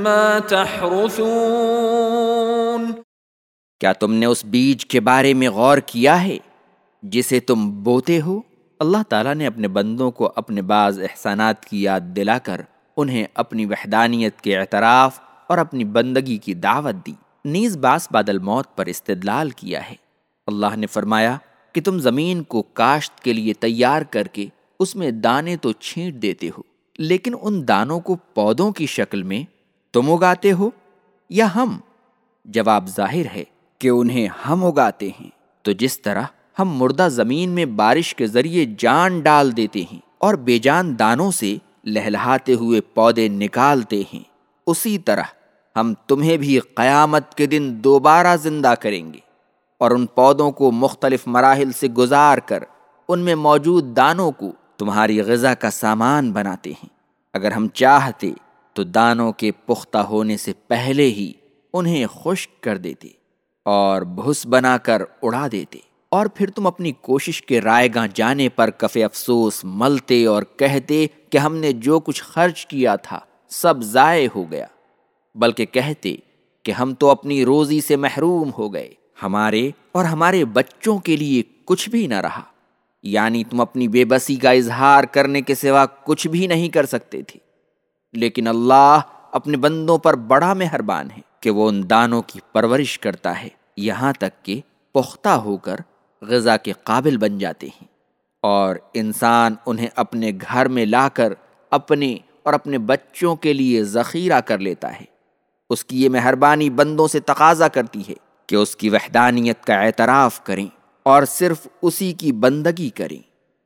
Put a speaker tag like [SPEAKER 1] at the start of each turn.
[SPEAKER 1] ما تحرثون؟
[SPEAKER 2] کیا تم نے اس بیج کے بارے میں غور کیا ہے جسے تم بوتے ہو؟ اللہ تعالیٰ نے اپنے بندوں کو اپنے بعض احسانات کی یاد دلا کر انہیں اپنی وحدانیت کے اعتراف اور اپنی بندگی کی دعوت دی۔ نیز باس بادل موت پر استدلال کیا ہے۔ اللہ نے فرمایا کہ تم زمین کو کاشت کے لیے تیار کر کے اس میں دانے تو چھینٹ دیتے ہو۔ لیکن ان دانوں کو پودوں کی شکل میں تم اگاتے ہو یا ہم؟ جواب ظاہر ہے کہ انہیں ہم اگاتے ہیں۔ تو جس طرح ہم مردہ زمین میں بارش کے ذریعے جان ڈال دیتے ہیں اور بے جان دانوں سے لہلہاتے ہوئے پودے نکالتے ہیں، اسی طرح ہم تمہیں بھی قیامت کے دن دوبارہ زندہ کریں گے اور ان پودوں کو مختلف مراحل سے گزار کر ان میں موجود دانوں کو تمہاری غذا کا سامان بناتے ہیں۔ اگر ہم چاہتے تو دانوں کے پختہ ہونے سے پہلے ہی انہیں خشک کر دیتے اور بھس بنا کر اڑا دیتے۔ اور پھر تم اپنی کوشش کے رائے گاہ جانے پر کف افسوس ملتے اور کہتے کہ ہم نے جو کچھ خرچ کیا تھا سب ضائع ہو گیا۔ بلکہ کہتے کہ ہم تو اپنی روزی سے محروم ہو گئے۔ ہمارے اور ہمارے بچوں کے لیے کچھ بھی نہ رہا۔ یعنی تم اپنی بے بسی کا اظہار کرنے کے سوا کچھ بھی نہیں کر سکتے تھے۔ لیکن اللہ اپنے بندوں پر بڑا مہربان ہے کہ وہ ان دانوں کی پرورش کرتا ہے، یہاں تک کہ پختہ ہو کر غذا کے قابل بن جاتے ہیں۔ اور انسان انہیں اپنے گھر میں لا کر اپنے اور اپنے بچوں کے لیے ذخیرہ کر لیتا ہے۔ اس کی یہ مہربانی بندوں سے تقاضا کرتی ہے کہ اس کی وحدانیت کا اعتراف کریں۔ اور صرف اسی کی بندگی کریں۔